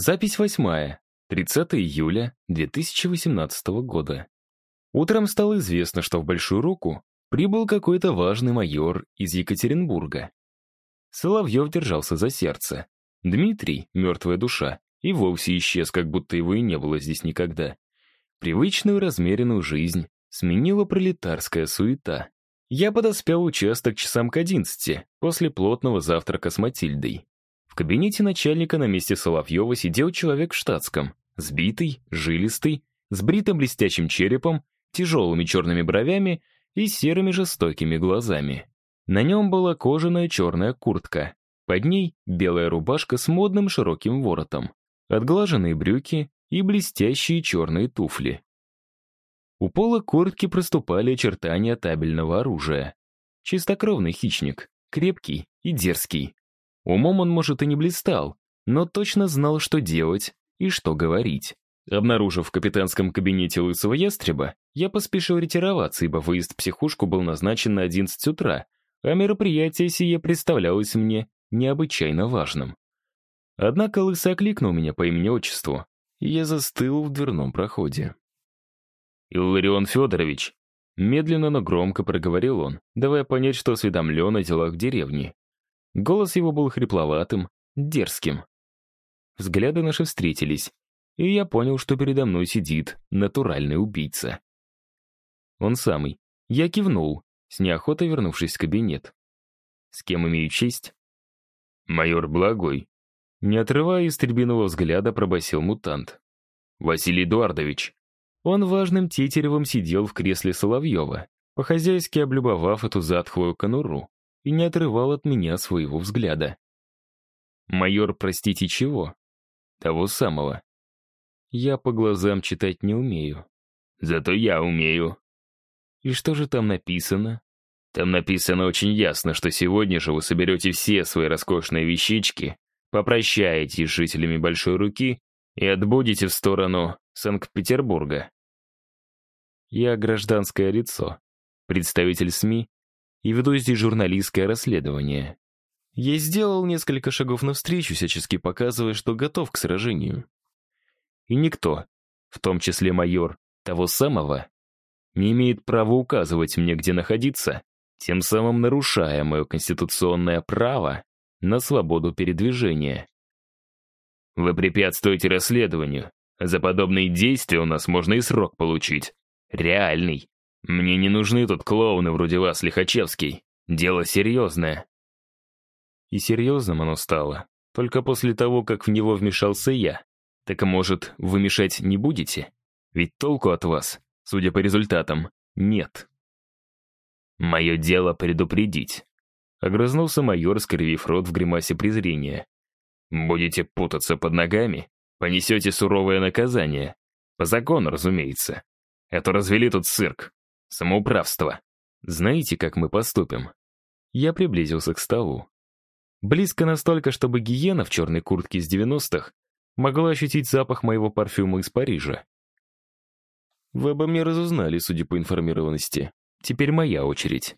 Запись восьмая. 30 июля 2018 года. Утром стало известно, что в Большую Руку прибыл какой-то важный майор из Екатеринбурга. Соловьев держался за сердце. Дмитрий, мертвая душа, и вовсе исчез, как будто его и не было здесь никогда. Привычную размеренную жизнь сменила пролетарская суета. Я подоспел участок часам к одиннадцати, после плотного завтрака с Матильдой. Кабинете начальника на месте Соловьева сидел человек в штатском, сбитый, жилистый, с бритым блестящим черепом, тяжелыми черными бровями и серыми жестокими глазами. На нем была кожаная черная куртка, под ней белая рубашка с модным широким воротом, отглаженные брюки и блестящие черные туфли. У пола куртки проступали очертания табельного оружия. Чистокровный хищник, крепкий и дерзкий. Умом он, может, и не блистал, но точно знал, что делать и что говорить. Обнаружив в капитанском кабинете лысого ястреба, я поспешил ретироваться, ибо выезд в психушку был назначен на 11 утра, а мероприятие сие представлялось мне необычайно важным. Однако лысый окликнул меня по имени-отчеству, и я застыл в дверном проходе. «Илларион Федорович», медленно, но громко проговорил он, давая понять, что осведомлен о делах деревни. Голос его был хрипловатым, дерзким. Взгляды наши встретились, и я понял, что передо мной сидит натуральный убийца. Он самый. Я кивнул, с неохотой вернувшись в кабинет. С кем имею честь? Майор Благой. Не отрывая истребиного взгляда, пробасил мутант. Василий Эдуардович. Он важным тетеревым сидел в кресле Соловьева, по-хозяйски облюбовав эту затхлую конуру, и не отрывал от меня своего взгляда. Майор, простите, чего? Того самого. Я по глазам читать не умею. Зато я умею. И что же там написано? Там написано очень ясно, что сегодня же вы соберете все свои роскошные вещички, попрощаетесь с жителями Большой Руки и отбудете в сторону Санкт-Петербурга. Я гражданское лицо, представитель СМИ и веду здесь журналистское расследование. Я сделал несколько шагов навстречу, всячески показывая, что готов к сражению. И никто, в том числе майор, того самого, не имеет права указывать мне, где находиться, тем самым нарушая мое конституционное право на свободу передвижения. Вы препятствуете расследованию. За подобные действия у нас можно и срок получить. Реальный. Мне не нужны тут клоуны вроде вас, Лихачевский. Дело серьезное. И серьезным оно стало. Только после того, как в него вмешался я. Так, может, вы мешать не будете? Ведь толку от вас, судя по результатам, нет. Мое дело предупредить. Огрызнулся майор, скривив рот в гримасе презрения. Будете путаться под ногами, понесете суровое наказание. По закону, разумеется. Это развели тут цирк. Самоуправство. Знаете, как мы поступим? Я приблизился к столу. Близко настолько, чтобы гиена в черной куртке из 90-х могла ощутить запах моего парфюма из Парижа. Вы обо мне разузнали, судя по информированности. Теперь моя очередь.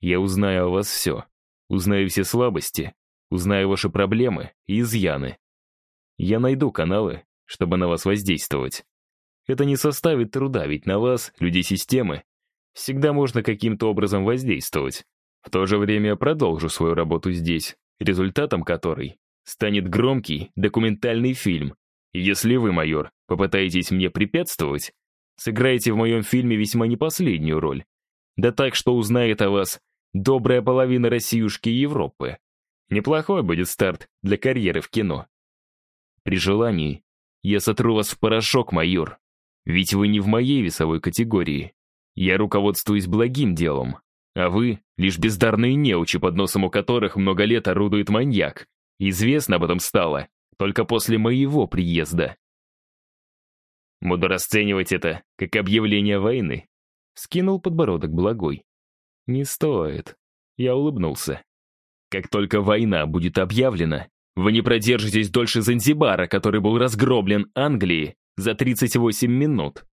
Я узнаю о вас все. Узнаю все слабости, узнаю ваши проблемы и изъяны. Я найду каналы, чтобы на вас воздействовать. Это не составит труда, ведь на вас, людей системы, всегда можно каким-то образом воздействовать. В то же время я продолжу свою работу здесь, результатом которой станет громкий документальный фильм. И если вы, майор, попытаетесь мне препятствовать, сыграете в моем фильме весьма не последнюю роль. Да так, что узнает о вас добрая половина Россиюшки и Европы. Неплохой будет старт для карьеры в кино. При желании я сотру вас в порошок, майор. Ведь вы не в моей весовой категории. Я руководствуюсь благим делом, а вы — лишь бездарные неучи, под носом у которых много лет орудует маньяк. Известно об этом стало только после моего приезда. Буду расценивать это как объявление войны. Скинул подбородок благой. Не стоит. Я улыбнулся. Как только война будет объявлена, вы не продержитесь дольше Занзибара, который был разгроблен Англией за 38 минут.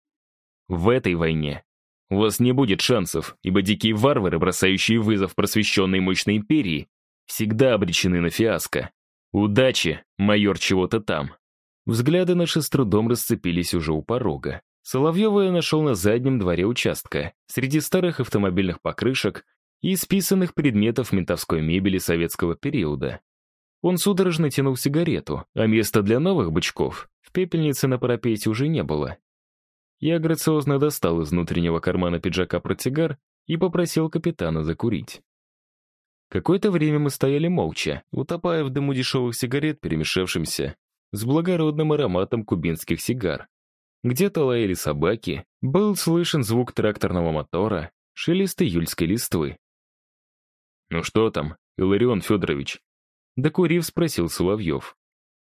В этой войне у вас не будет шансов, ибо дикие варвары, бросающие вызов просвещенной мощной империи, всегда обречены на фиаско. Удачи, майор чего-то там. Взгляды наши с трудом расцепились уже у порога. Соловьева я нашел на заднем дворе участка, среди старых автомобильных покрышек и списанных предметов ментовской мебели советского периода. Он судорожно тянул сигарету, а места для новых бычков в пепельнице на парапете уже не было. Я грациозно достал из внутреннего кармана пиджака протигар и попросил капитана закурить. Какое-то время мы стояли молча, утопая в дыму дешевых сигарет, перемешавшимся с благородным ароматом кубинских сигар. Где-то лаяли собаки, был слышен звук тракторного мотора, шелест июльской листвы. «Ну что там, Иларион Федорович?» Докурив, спросил Соловьев.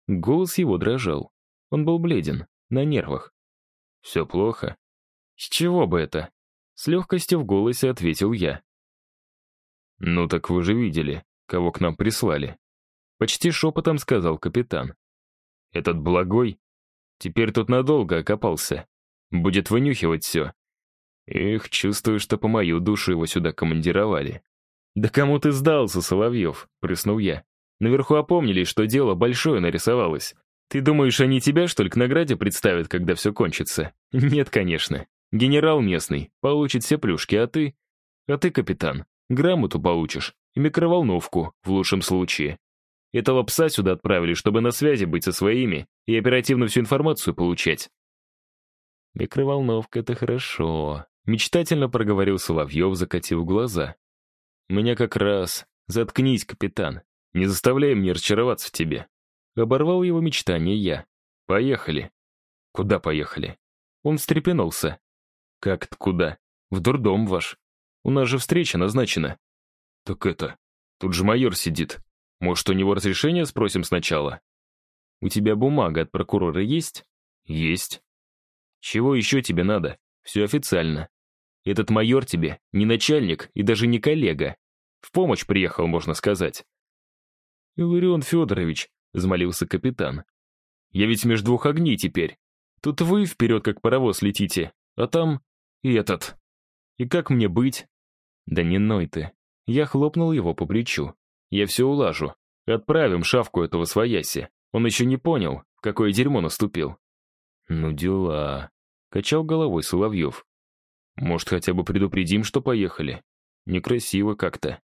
Голос его дрожал. Он был бледен, на нервах. «Все плохо?» «С чего бы это?» С легкостью в голосе ответил я. «Ну так вы же видели, кого к нам прислали». Почти шепотом сказал капитан. «Этот благой теперь тут надолго окопался. Будет вынюхивать все. Эх, чувствую, что по мою душу его сюда командировали». «Да кому ты сдался, Соловьев?» — прыснул я. Наверху опомнились, что дело большое нарисовалось. Ты думаешь, они тебя, что ли, к награде представят, когда все кончится? Нет, конечно. Генерал местный, получит все плюшки, а ты? А ты, капитан, грамоту получишь и микроволновку, в лучшем случае. Этого пса сюда отправили, чтобы на связи быть со своими и оперативно всю информацию получать. Микроволновка — это хорошо. Мечтательно проговорил Соловьев, закатив глаза. Меня как раз... Заткнись, капитан. Не заставляй мне разочароваться в тебе. Оборвал его мечтание я. Поехали. Куда поехали? Он встрепенулся. Как-то куда? В дурдом ваш. У нас же встреча назначена. Так это, тут же майор сидит. Может, у него разрешение спросим сначала? У тебя бумага от прокурора есть? Есть. Чего еще тебе надо? Все официально. Этот майор тебе не начальник и даже не коллега. В помощь приехал, можно сказать. «Иларион Федорович», — взмолился капитан. «Я ведь между двух огней теперь. Тут вы вперед как паровоз летите, а там и этот. И как мне быть?» «Да не ной ты». Я хлопнул его по плечу. «Я все улажу. Отправим шавку этого свояси. Он еще не понял, в какое дерьмо наступил». «Ну дела», — качал головой Соловьев. «Может, хотя бы предупредим, что поехали? Некрасиво как-то».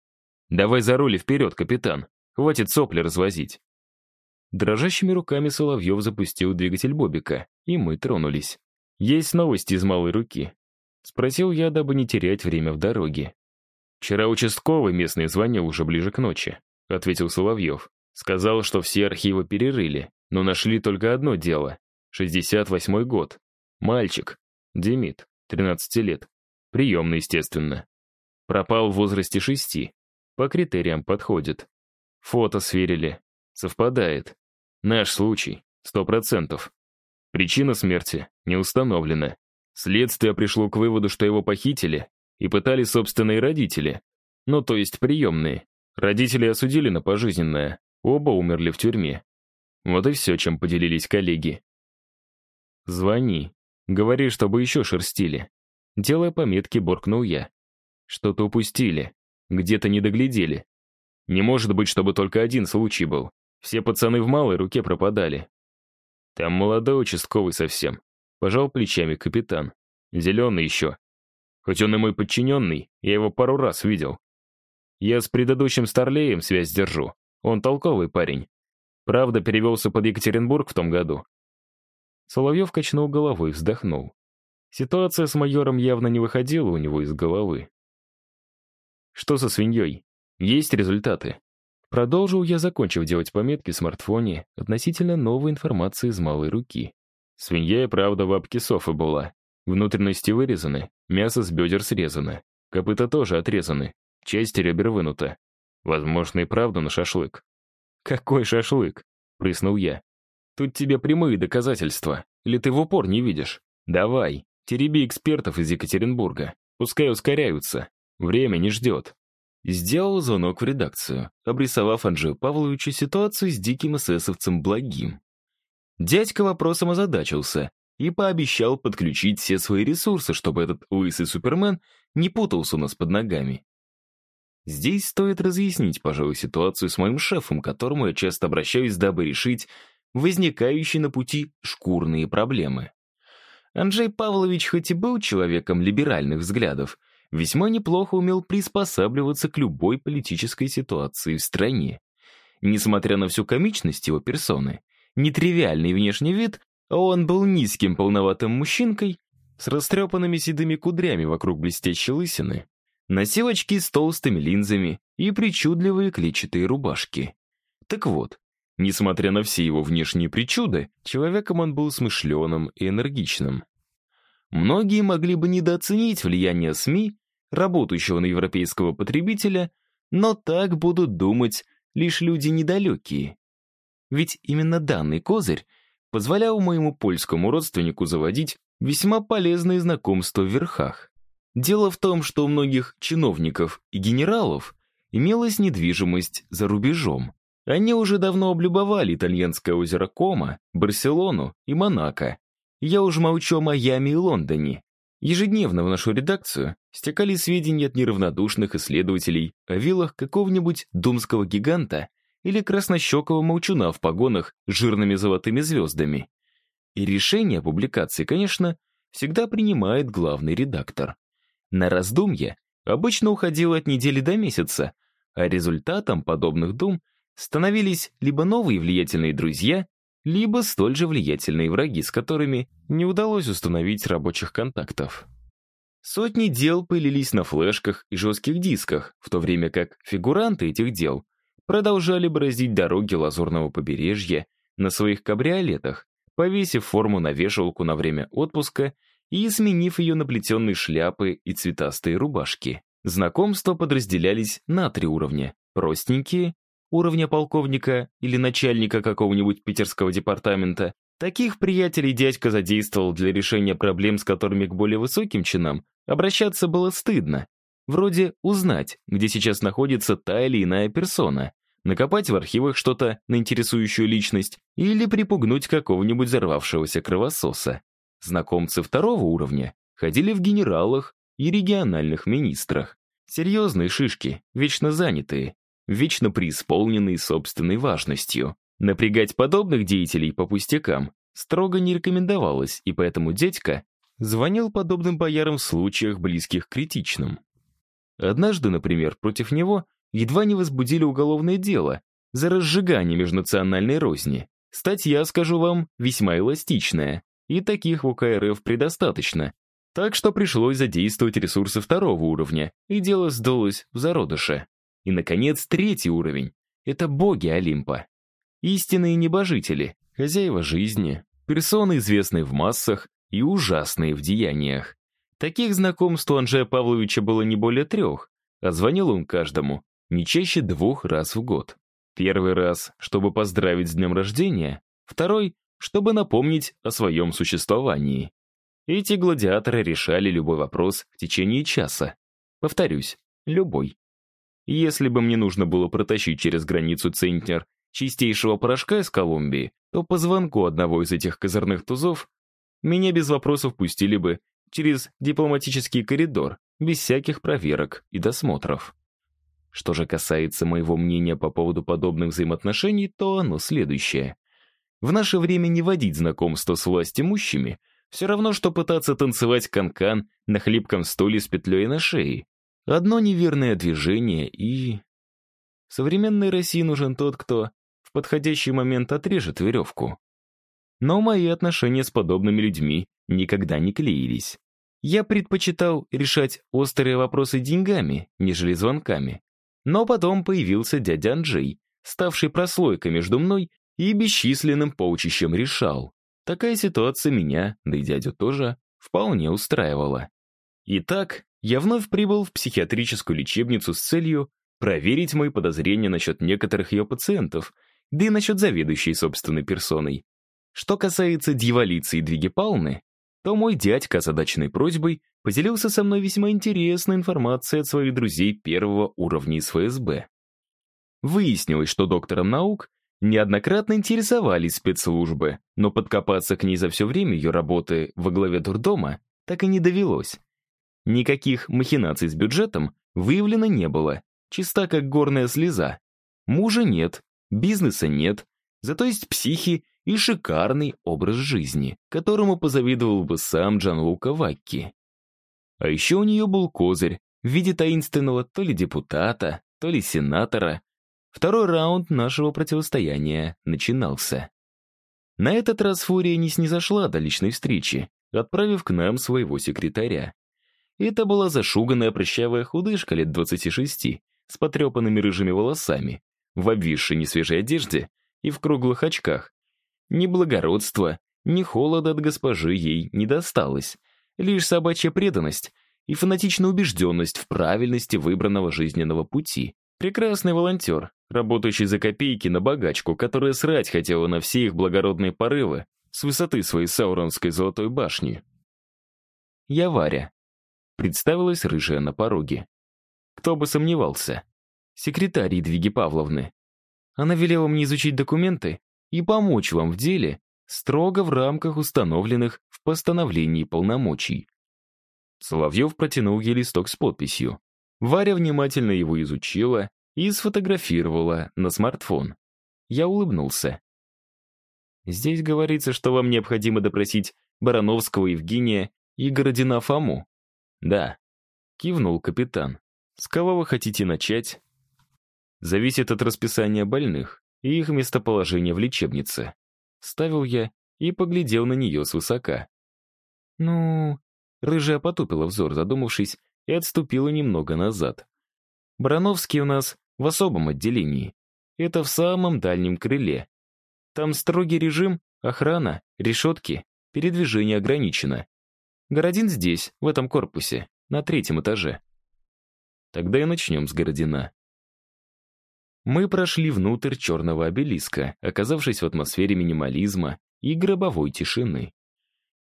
«Давай за руль вперед, капитан», Хватит сопли развозить. Дрожащими руками Соловьев запустил двигатель Бобика, и мы тронулись. «Есть новости из малой руки?» Спросил я, дабы не терять время в дороге. «Вчера участковый местный звонил уже ближе к ночи», — ответил Соловьев. Сказал, что все архивы перерыли, но нашли только одно дело. 68-й год. Мальчик. Демид, 13 лет. Приемный, естественно. Пропал в возрасте шести. По критериям подходит. Фото сверили. Совпадает. Наш случай. Сто процентов. Причина смерти не установлена. Следствие пришло к выводу, что его похитили и пытали собственные родители. Ну, то есть приемные. Родители осудили на пожизненное. Оба умерли в тюрьме. Вот и все, чем поделились коллеги. «Звони. Говори, чтобы еще шерстили». Делая пометки, буркнул я. Что-то упустили. Где-то не доглядели. Не может быть, чтобы только один случай был. Все пацаны в малой руке пропадали. Там молодой участковый совсем. Пожал плечами капитан. Зеленый еще. Хоть он и мой подчиненный, я его пару раз видел. Я с предыдущим Старлеем связь держу. Он толковый парень. Правда, перевелся под Екатеринбург в том году. Соловьев качнул головой и вздохнул. Ситуация с майором явно не выходила у него из головы. Что со свиньей? Есть результаты. Продолжил я, закончив делать пометки в смартфоне относительно новой информации из малой руки. Свинья и правда в апке Софы была. Внутренности вырезаны, мясо с бедер срезано. Копыта тоже отрезаны, часть ребер вынута. Возможно, и правда на шашлык. «Какой шашлык?» — прыснул я. «Тут тебе прямые доказательства. Или ты в упор не видишь? Давай, тереби экспертов из Екатеринбурга. Пускай ускоряются. Время не ждет. Сделал звонок в редакцию, обрисовав Анжею Павловичу ситуацию с диким эсэсовцем Благим. Дядька вопросом озадачился и пообещал подключить все свои ресурсы, чтобы этот лысый Супермен не путался у нас под ногами. Здесь стоит разъяснить, пожалуй, ситуацию с моим шефом, к которому я часто обращаюсь, дабы решить, возникающие на пути шкурные проблемы. Анджей Павлович хоть и был человеком либеральных взглядов, весьма неплохо умел приспосабливаться к любой политической ситуации в стране. Несмотря на всю комичность его персоны, нетривиальный внешний вид, он был низким полноватым мужчинкой с растрепанными седыми кудрями вокруг блестящей лысины, носил очки с толстыми линзами и причудливые клетчатые рубашки. Так вот, несмотря на все его внешние причуды, человеком он был смышленым и энергичным. Многие могли бы недооценить влияние СМИ, работающего на европейского потребителя, но так будут думать лишь люди недалекие. Ведь именно данный козырь позволял моему польскому родственнику заводить весьма полезные знакомства в верхах. Дело в том, что у многих чиновников и генералов имелась недвижимость за рубежом. Они уже давно облюбовали итальянское озеро Кома, Барселону и Монако, я уж молчу о Майами и Лондоне. Ежедневно в нашу редакцию стекали сведения от неравнодушных исследователей о виллах какого-нибудь думского гиганта или краснощекого молчуна в погонах с жирными золотыми звездами. И решение публикации, конечно, всегда принимает главный редактор. На раздумье обычно уходило от недели до месяца, а результатом подобных дум становились либо новые влиятельные друзья, либо столь же влиятельные враги, с которыми не удалось установить рабочих контактов. Сотни дел пылились на флешках и жестких дисках, в то время как фигуранты этих дел продолжали бороздить дороги Лазурного побережья на своих кабриолетах, повесив форму на вешалку на время отпуска и сменив ее на плетеные шляпы и цветастые рубашки. Знакомства подразделялись на три уровня – простенькие, уровня полковника или начальника какого-нибудь питерского департамента, таких приятелей дядька задействовал для решения проблем, с которыми к более высоким чинам обращаться было стыдно. Вроде узнать, где сейчас находится та или иная персона, накопать в архивах что-то на интересующую личность или припугнуть какого-нибудь взорвавшегося кровососа. Знакомцы второго уровня ходили в генералах и региональных министрах. Серьезные шишки, вечно занятые, вечно преисполненный собственной важностью. Напрягать подобных деятелей по пустякам строго не рекомендовалось, и поэтому дядька звонил подобным боярам в случаях, близких к критичным. Однажды, например, против него едва не возбудили уголовное дело за разжигание межнациональной розни. Статья, скажу вам, весьма эластичная, и таких в УК РФ предостаточно. Так что пришлось задействовать ресурсы второго уровня, и дело сдалось в зародыше. И, наконец, третий уровень — это боги Олимпа. Истинные небожители, хозяева жизни, персоны, известные в массах и ужасные в деяниях. Таких знакомств у Анжея Павловича было не более трех, а звонил он каждому не чаще двух раз в год. Первый раз, чтобы поздравить с днем рождения, второй — чтобы напомнить о своем существовании. Эти гладиаторы решали любой вопрос в течение часа. Повторюсь, любой. Если бы мне нужно было протащить через границу центнер чистейшего порошка из Колумбии, то по звонку одного из этих козырных тузов меня без вопросов пустили бы через дипломатический коридор, без всяких проверок и досмотров. Что же касается моего мнения по поводу подобных взаимоотношений, то оно следующее. В наше время не водить знакомство с властимущими все равно, что пытаться танцевать канкан на хлипком стуле с петлей на шее. Одно неверное движение и... Современной России нужен тот, кто в подходящий момент отрежет веревку. Но мои отношения с подобными людьми никогда не клеились. Я предпочитал решать острые вопросы деньгами, нежели звонками. Но потом появился дядя Анджей, ставший прослойкой между мной и бесчисленным полчищем решал. Такая ситуация меня, да и дядю тоже, вполне устраивала. Итак, я вновь прибыл в психиатрическую лечебницу с целью проверить мои подозрения насчет некоторых ее пациентов, да и насчет заведующей собственной персоной. Что касается дьяволицы и Двиги Палны, то мой дядька озадаченной просьбой поделился со мной весьма интересной информацией от своих друзей первого уровня из ФСБ. Выяснилось, что доктором наук неоднократно интересовались спецслужбы, но подкопаться к ней за все время ее работы во главе дурдома так и не довелось. Никаких махинаций с бюджетом выявлено не было. Чиста как горная слеза. Мужа нет, бизнеса нет, зато есть психи и шикарный образ жизни, которому позавидовал бы сам Джанлука Вакки. А еще у нее был козырь в виде таинственного то ли депутата, то ли сенатора. Второй раунд нашего противостояния начинался. На этот раз Фурия не снизошла до личной встречи, отправив к нам своего секретаря. Это была зашуганная прыщавая худышка лет 26, с потрепанными рыжими волосами, в обвисшей несвежей одежде и в круглых очках. Ни благородства, ни холода от госпожи ей не досталось, лишь собачья преданность и фанатичная убежденность в правильности выбранного жизненного пути. Прекрасный волонтер, работающий за копейки на богачку, которая срать хотела на все их благородные порывы с высоты своей сауронской золотой башни. Я Варя. Представилась рыжая на пороге. Кто бы сомневался. Секретарь Едвиги Павловны. Она велела мне изучить документы и помочь вам в деле строго в рамках установленных в постановлении полномочий. Соловьев протянул ей листок с подписью. Варя внимательно его изучила и сфотографировала на смартфон. Я улыбнулся. Здесь говорится, что вам необходимо допросить Барановского Евгения и Городина Фому. Да, кивнул капитан. С кого вы хотите начать? Зависит от расписания больных и их местоположения в лечебнице. Ставил я и поглядел на нее свысока. Ну, рыжая потупила взор, задумавшись, и отступила немного назад. Барановский у нас в особом отделении. Это в самом дальнем крыле. Там строгий режим, охрана, решетки, передвижение ограничено. Городин здесь, в этом корпусе, на третьем этаже. Тогда и начнем с Городина. Мы прошли внутрь черного обелиска, оказавшись в атмосфере минимализма и гробовой тишины.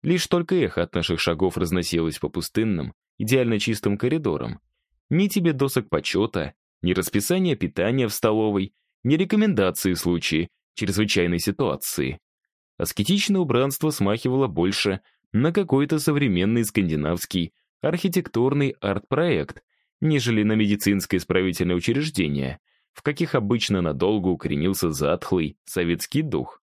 Лишь только эхо от наших шагов разносилось по пустынным, идеально чистым коридорам. Ни тебе досок почета, ни расписания питания в столовой, ни рекомендации в случае чрезвычайной ситуации. Аскетичное убранство смахивало больше на какой-то современный скандинавский архитектурный арт-проект, нежели на медицинское исправительное учреждение, в каких обычно надолго укоренился затхлый советский дух.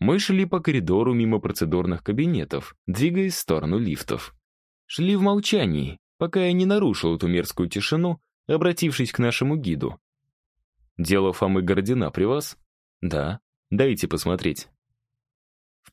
Мы шли по коридору мимо процедурных кабинетов, двигаясь в сторону лифтов. Шли в молчании, пока я не нарушил эту мерзкую тишину, обратившись к нашему гиду. «Дело Фомы Гордина при вас?» «Да. Дайте посмотреть».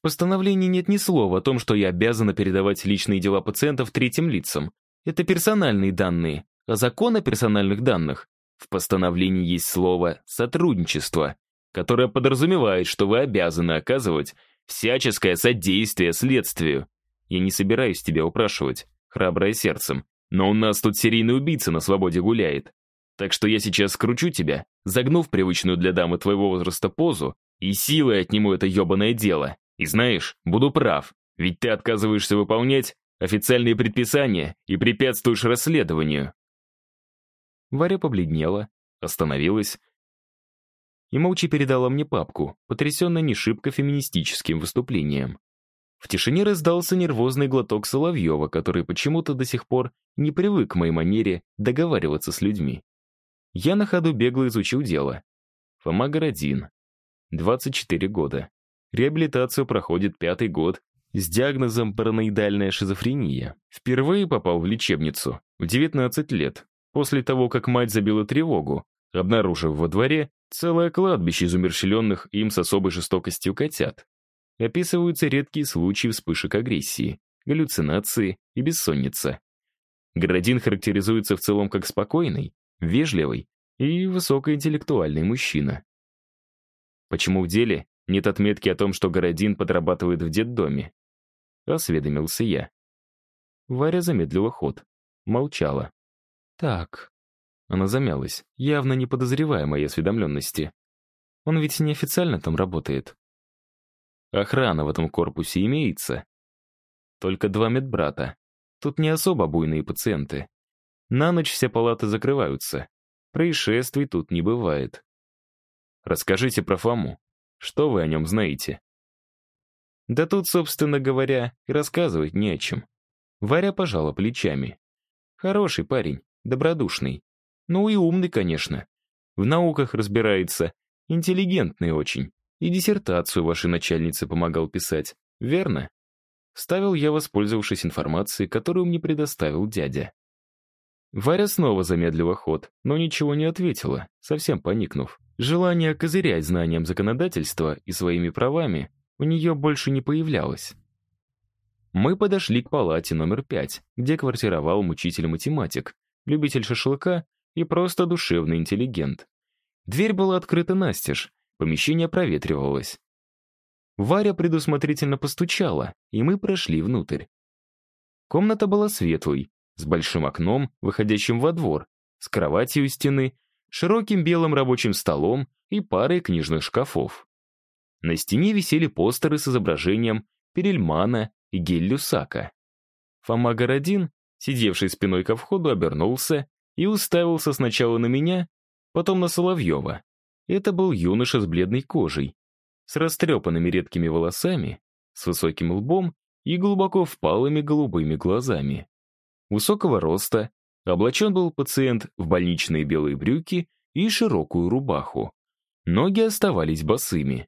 В постановлении нет ни слова о том, что я обязана передавать личные дела пациентов третьим лицам. Это персональные данные, а закон о персональных данных. В постановлении есть слово «сотрудничество», которое подразумевает, что вы обязаны оказывать всяческое содействие следствию. Я не собираюсь тебя упрашивать, храброе сердцем, но у нас тут серийный убийца на свободе гуляет. Так что я сейчас скручу тебя, загнув привычную для дамы твоего возраста позу, и силой отниму это ебаное дело. И знаешь, буду прав, ведь ты отказываешься выполнять официальные предписания и препятствуешь расследованию». Варя побледнела, остановилась и молча передала мне папку, потрясенная не шибко феминистическим выступлением. В тишине раздался нервозный глоток Соловьева, который почему-то до сих пор не привык к моей манере договариваться с людьми. Я на ходу бегло изучил дело. Фома Городин. 24 года. Реабилитацию проходит пятый год с диагнозом параноидальная шизофрения. Впервые попал в лечебницу в 19 лет, после того, как мать забила тревогу, обнаружив во дворе целое кладбище из умерщвленных им с особой жестокостью котят. Описываются редкие случаи вспышек агрессии, галлюцинации и бессонница. Городин характеризуется в целом как спокойный, вежливый и высокоинтеллектуальный мужчина. Почему в деле нет отметки о том, что Городин подрабатывает в детдоме. Осведомился я. Варя замедлила ход. Молчала. Так. Она замялась, явно не подозревая моей осведомленности. Он ведь неофициально там работает. Охрана в этом корпусе имеется. Только два медбрата. Тут не особо буйные пациенты. На ночь все палаты закрываются. Происшествий тут не бывает. Расскажите про Фому. Что вы о нем знаете?» Да тут, собственно говоря, и рассказывать не о чем. Варя пожала плечами. Хороший парень, добродушный. Ну и умный, конечно. В науках разбирается, интеллигентный очень. и диссертацию вашей начальнице помогал писать, верно? Ставил я, воспользовавшись информацией, которую мне предоставил дядя. Варя снова замедлила ход, но ничего не ответила, совсем поникнув. Желание козырять знанием законодательства и своими правами у нее больше не появлялось. Мы подошли к палате номер пять, где квартировал мучитель-математик, любитель шашлыка и просто душевный интеллигент. Дверь была открыта настежь, помещение проветривалось. Варя предусмотрительно постучала, и мы прошли внутрь. Комната была светлой, с большим окном, выходящим во двор, с кроватью у стены, широким белым рабочим столом и парой книжных шкафов. На стене висели постеры с изображением Перельмана и Гель-Люсака. Фома Городин, сидевший спиной ко входу, обернулся и уставился сначала на меня, потом на Соловьева. Это был юноша с бледной кожей, с растрепанными редкими волосами, с высоким лбом и глубоко впалыми голубыми глазами. Высокого роста, облачен был пациент в больничные белые брюки и широкую рубаху. Ноги оставались босыми.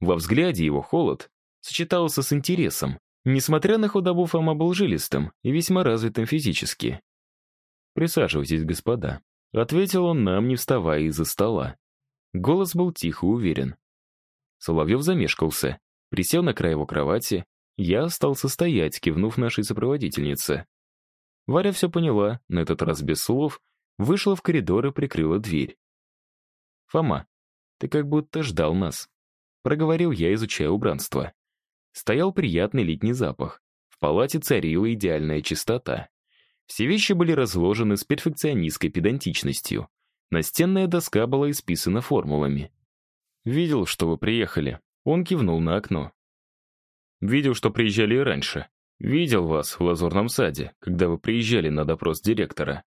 Во взгляде его холод сочетался с интересом. Несмотря на худобу, Фома был жилистым и весьма развитым физически. «Присаживайтесь, господа», — ответил он нам, не вставая из-за стола. Голос был тих и уверен. Соловьев замешкался, присел на край его кровати, я остался стоять, кивнув нашей сопроводительнице. Варя все поняла, на этот раз без слов, вышла в коридор и прикрыла дверь. «Фома, ты как будто ждал нас», — проговорил я, изучая убранство. Стоял приятный летний запах. В палате царила идеальная чистота. Все вещи были разложены с перфекционистской педантичностью. Настенная доска была исписана формулами. «Видел, что вы приехали». Он кивнул на окно. «Видел, что приезжали и раньше. Видел вас в Лазурном саде, когда вы приезжали на допрос директора.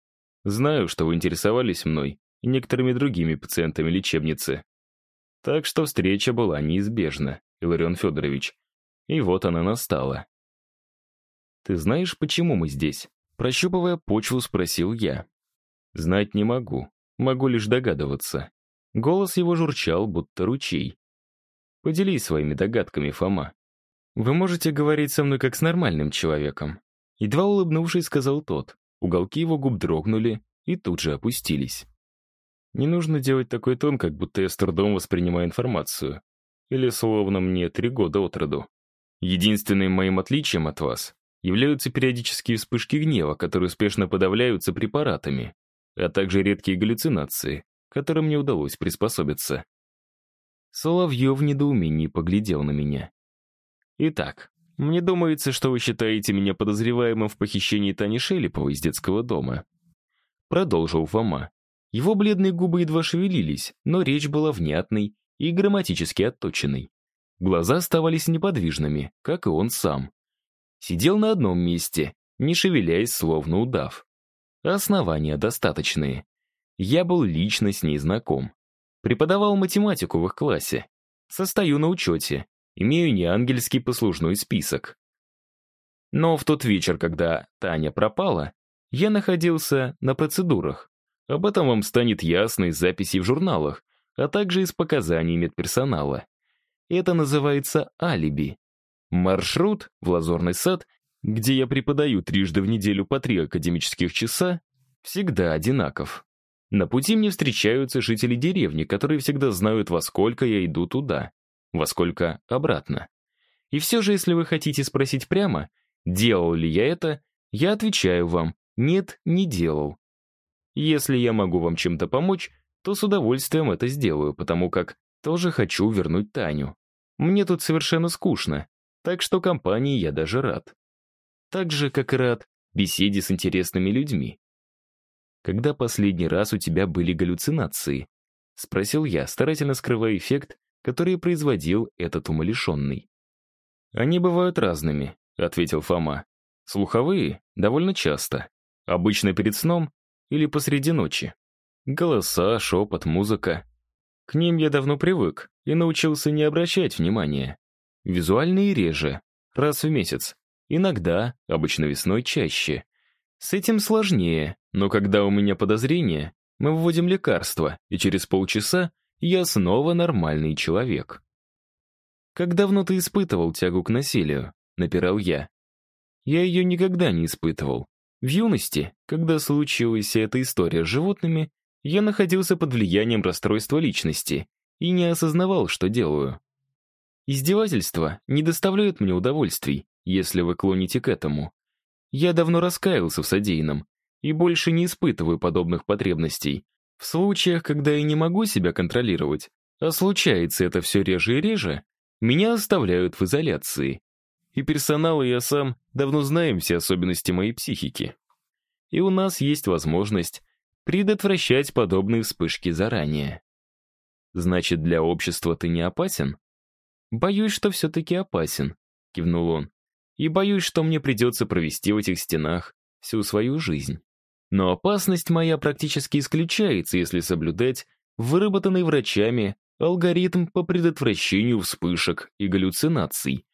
Знаю, что вы интересовались мной и некоторыми другими пациентами лечебницы. Так что встреча была неизбежна, Иларион Федорович. И вот она настала. «Ты знаешь, почему мы здесь?» Прощупывая почву, спросил я. «Знать не могу. Могу лишь догадываться». Голос его журчал, будто ручей. «Поделись своими догадками, Фома. Вы можете говорить со мной как с нормальным человеком». Едва улыбнувшись, сказал тот. Уголки его губ дрогнули и тут же опустились. Не нужно делать такой тон, как будто я с трудом воспринимаю информацию. Или словно мне три года от роду. Единственным моим отличием от вас являются периодические вспышки гнева, которые успешно подавляются препаратами, а также редкие галлюцинации, которым мне удалось приспособиться. Соловьев в недоумении поглядел на меня. «Итак, мне думается, что вы считаете меня подозреваемым в похищении Тани Шелеповой из детского дома». Продолжил Фома. Его бледные губы едва шевелились, но речь была внятной и грамматически отточенной. Глаза оставались неподвижными, как и он сам. Сидел на одном месте, не шевеляясь, словно удав. Основания достаточные. Я был лично с ней знаком. Преподавал математику в их классе. Состою на учете. Имею неангельский послужной список. Но в тот вечер, когда Таня пропала, я находился на процедурах. Об этом вам станет ясно из записей в журналах, а также из показаний медперсонала. Это называется алиби. Маршрут в Лазурный сад, где я преподаю трижды в неделю по три академических часа, всегда одинаков. На пути мне встречаются жители деревни, которые всегда знают, во сколько я иду туда, во сколько обратно. И все же, если вы хотите спросить прямо, делал ли я это, я отвечаю вам, нет, не делал. Если я могу вам чем-то помочь, то с удовольствием это сделаю, потому как тоже хочу вернуть Таню. Мне тут совершенно скучно, так что компании я даже рад. Так же, как и рад беседе с интересными людьми. «Когда последний раз у тебя были галлюцинации?» — спросил я, старательно скрывая эффект, который производил этот умалишенный. «Они бывают разными», — ответил Фома. «Слуховые — довольно часто. Обычно перед сном или посреди ночи. Голоса, шепот, музыка. К ним я давно привык и научился не обращать внимания. Визуальные реже, раз в месяц. Иногда, обычно весной, чаще. С этим сложнее, но когда у меня подозрение, мы вводим лекарство, и через полчаса я снова нормальный человек. «Как давно ты испытывал тягу к насилию?» — напирал я. Я ее никогда не испытывал. В юности, когда случилась эта история с животными, я находился под влиянием расстройства личности и не осознавал, что делаю. Издевательства не доставляют мне удовольствий, если вы клоните к этому. Я давно раскаялся в содеянном и больше не испытываю подобных потребностей. В случаях, когда я не могу себя контролировать, а случается это все реже и реже, меня оставляют в изоляции. И персонал, и я сам давно знаем все особенности моей психики. И у нас есть возможность предотвращать подобные вспышки заранее. Значит, для общества ты не опасен? Боюсь, что все-таки опасен, кивнул он. И боюсь, что мне придется провести в этих стенах всю свою жизнь. Но опасность моя практически исключается, если соблюдать выработанный врачами алгоритм по предотвращению вспышек и галлюцинаций.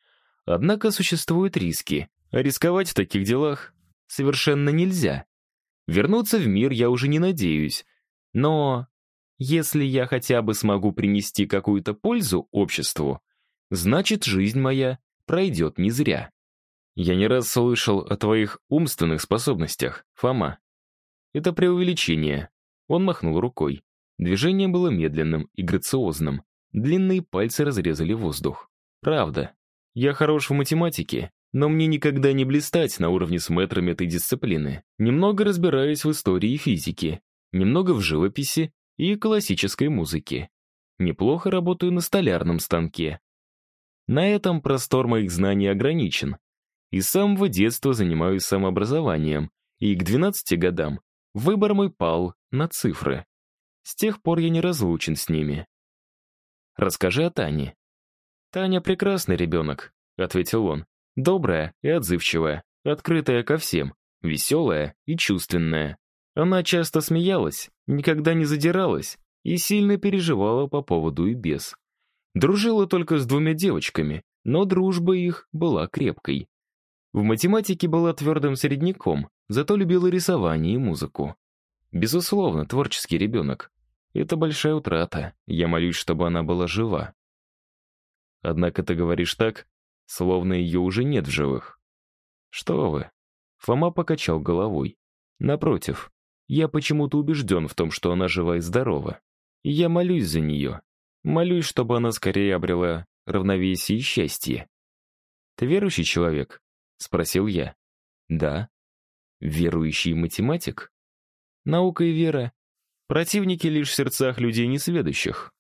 Однако существуют риски, а рисковать в таких делах совершенно нельзя. Вернуться в мир я уже не надеюсь, но если я хотя бы смогу принести какую-то пользу обществу, значит, жизнь моя пройдет не зря. Я не раз слышал о твоих умственных способностях, Фома. Это преувеличение. Он махнул рукой. Движение было медленным и грациозным. Длинные пальцы разрезали воздух. Правда. Я хорош в математике, но мне никогда не блистать на уровне с мэтрами этой дисциплины. Немного разбираюсь в истории и физике, немного в живописи и классической музыке. Неплохо работаю на столярном станке. На этом простор моих знаний ограничен. И с самого детства занимаюсь самообразованием, и к 12 годам выбор мой пал на цифры. С тех пор я не разлучен с ними. Расскажи о Тане. Таня прекрасный ребенок, ответил он. Добрая и отзывчивая, открытая ко всем, веселая и чувственная. Она часто смеялась, никогда не задиралась и сильно переживала по поводу и без. Дружила только с двумя девочками, но дружба их была крепкой. В математике была твердым средняком, зато любила рисование и музыку. Безусловно, творческий ребенок. Это большая утрата. Я молюсь, чтобы она была жива. Однако ты говоришь так, словно ее уже нет в живых. Что вы? Фома покачал головой. Напротив, я почему-то убежден в том, что она жива и здорова. И я молюсь за нее. Молюсь, чтобы она скорее обрела равновесие и счастье. Ты верующий человек? Спросил я. Да. Верующий математик? Наука и вера — противники лишь в сердцах людей несведущих.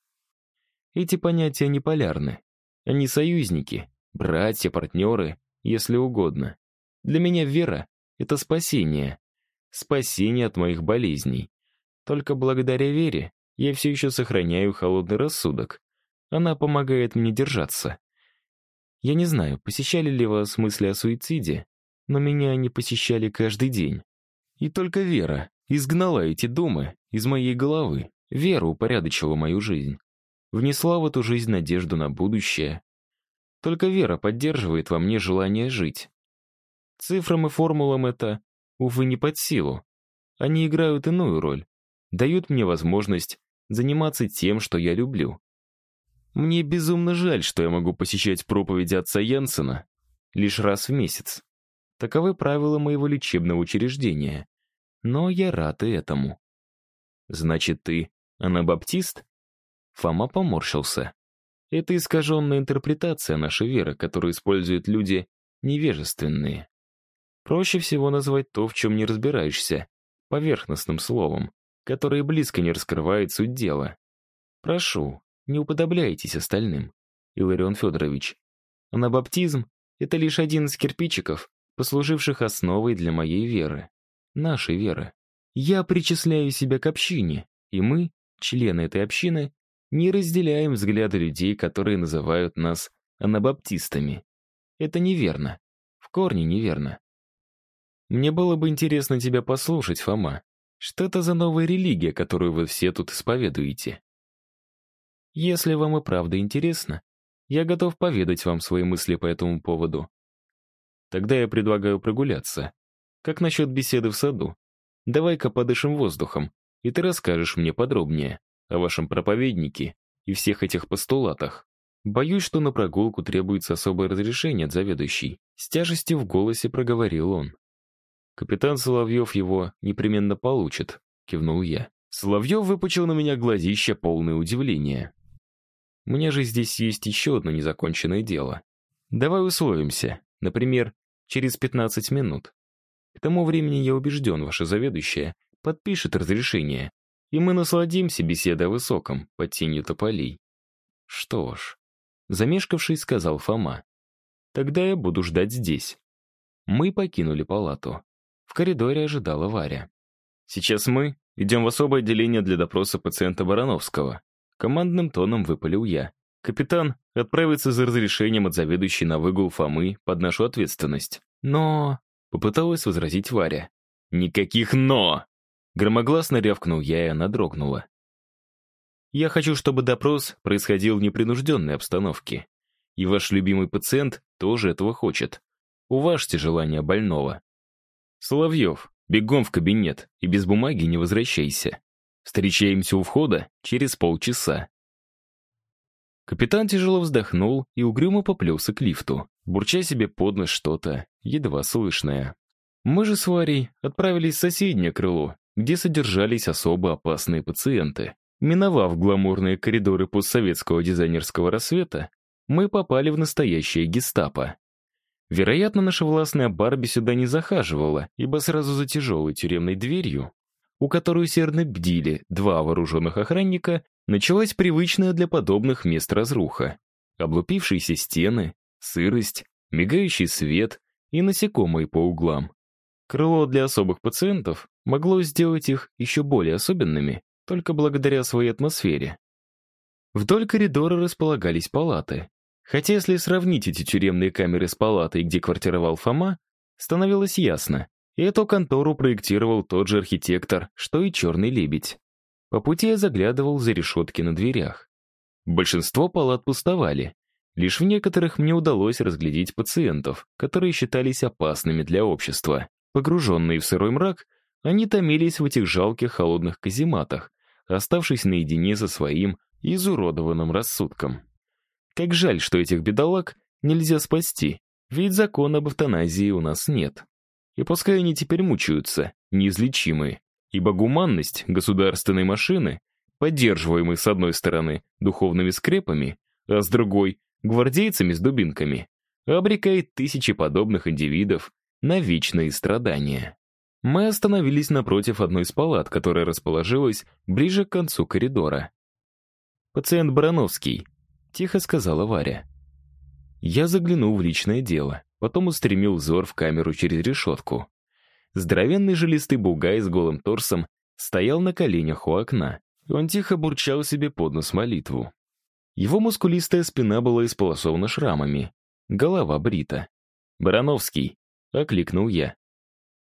Эти понятия не полярны. Они союзники, братья, партнеры, если угодно. Для меня вера — это спасение. Спасение от моих болезней. Только благодаря вере я все еще сохраняю холодный рассудок. Она помогает мне держаться. Я не знаю, посещали ли вас мысли о суициде, но меня они посещали каждый день. И только вера изгнала эти думы из моей головы. Вера упорядочила мою жизнь. Внесла в эту жизнь надежду на будущее. Только вера поддерживает во мне желание жить. Цифрам и формулам это, увы, не под силу. Они играют иную роль, дают мне возможность заниматься тем, что я люблю. Мне безумно жаль, что я могу посещать проповеди отца Янсена лишь раз в месяц. Таковы правила моего лечебного учреждения. Но я рад и этому. Значит, ты анабаптист? Фома поморщился. Это искаженная интерпретация нашей веры, которую используют люди невежественные. Проще всего назвать то, в чем не разбираешься, поверхностным словом, которое близко не раскрывает суть дела. Прошу, не уподобляйтесь остальным, Иларион Федорович. Анабаптизм — это лишь один из кирпичиков, послуживших основой для моей веры, нашей веры. Я причисляю себя к общине, и мы, члены этой общины, не разделяем взгляды людей, которые называют нас анабаптистами. Это неверно. В корне неверно. Мне было бы интересно тебя послушать, Фома. Что это за новая религия, которую вы все тут исповедуете? Если вам и правда интересно, я готов поведать вам свои мысли по этому поводу. Тогда я предлагаю прогуляться. Как насчет беседы в саду? Давай-ка подышим воздухом, и ты расскажешь мне подробнее о вашем проповеднике и всех этих постулатах. Боюсь, что на прогулку требуется особое разрешение от заведующей. С тяжестью в голосе проговорил он. Капитан Соловьев его непременно получит, кивнул я. Соловьев выпучил на меня глазища, полное удивления. Мне же здесь есть еще одно незаконченное дело. Давай условимся. Например, через 15 минут. К тому времени, я убежден, ваша заведующая подпишет разрешение, и мы насладимся беседой о высоком под тенью тополей. Что ж, замешкавшись, сказал Фома. Тогда я буду ждать здесь. Мы покинули палату. В коридоре ожидала Варя. Сейчас мы идем в особое отделение для допроса пациента Барановского. Командным тоном выпалил я. Капитан отправится за разрешением от заведующей на выгул Фомы под нашу ответственность. Но... Попыталась возразить Варя. «Никаких «но!» Громогласно рявкнул я, и она дрогнула. «Я хочу, чтобы допрос происходил в непринужденной обстановке. И ваш любимый пациент тоже этого хочет. Уважьте желание больного. Соловьев, бегом в кабинет и без бумаги не возвращайся. Встречаемся у входа через полчаса». Капитан тяжело вздохнул и угрюмо поплелся к лифту, бурча себе под нос что-то, едва слышное. Мы же с Варей отправились в соседнее крыло, где содержались особо опасные пациенты. Миновав гламурные коридоры постсоветского дизайнерского рассвета, мы попали в настоящее гестапо. Вероятно, наша властная Барби сюда не захаживала, ибо сразу за тяжелой тюремной дверью, у которой усердно бдили два вооруженных охранника, началась привычная для подобных мест разруха. Облупившиеся стены, сырость, мигающий свет и насекомые по углам. Крыло для особых пациентов могло сделать их еще более особенными только благодаря своей атмосфере. Вдоль коридора располагались палаты. Хотя если сравнить эти тюремные камеры с палатой, где квартировал Фома, становилось ясно, эту контору проектировал тот же архитектор, что и «Черный лебедь». По пути я заглядывал за решетки на дверях. Большинство палат пустовали. Лишь в некоторых мне удалось разглядеть пациентов, которые считались опасными для общества. Погруженные в сырой мрак, они томились в этих жалких холодных казематах, оставшись наедине со своим изуродованным рассудком. Как жаль, что этих бедолаг нельзя спасти, ведь закона об эвтаназии у нас нет. И пускай они теперь мучаются, неизлечимые, ибо гуманность государственной машины, поддерживаемой с одной стороны духовными скрепами, а с другой — гвардейцами с дубинками, обрекает тысячи подобных индивидов на вечные страдания. Мы остановились напротив одной из палат, которая расположилась ближе к концу коридора. «Пациент Барановский», — тихо сказала Варя. Я заглянул в личное дело, потом устремил взор в камеру через решетку. Здоровенный жилистый бугай с голым торсом стоял на коленях у окна. Он тихо бурчал себе под нос молитву. Его мускулистая спина была исполосована шрамами. Голова брита. «Барановский», — окликнул я.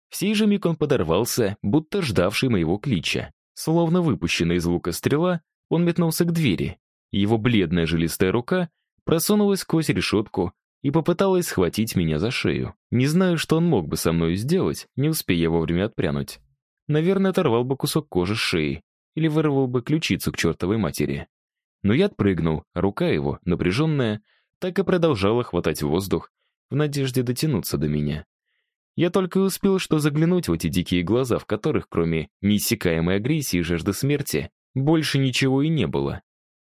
В сей же миг он подорвался, будто ждавший моего клича. Словно выпущенная из лука стрела, он метнулся к двери. Его бледная жилистая рука просунулась сквозь решетку и попыталась схватить меня за шею. Не знаю, что он мог бы со мной сделать, не успея вовремя отпрянуть. Наверное, оторвал бы кусок кожи с шеи или вырвал бы ключицу к чертовой матери. Но я отпрыгнул, а рука его, напряженная, так и продолжала хватать воздух в надежде дотянуться до меня. Я только и успел что заглянуть в эти дикие глаза, в которых, кроме неиссякаемой агрессии и жажды смерти, больше ничего и не было.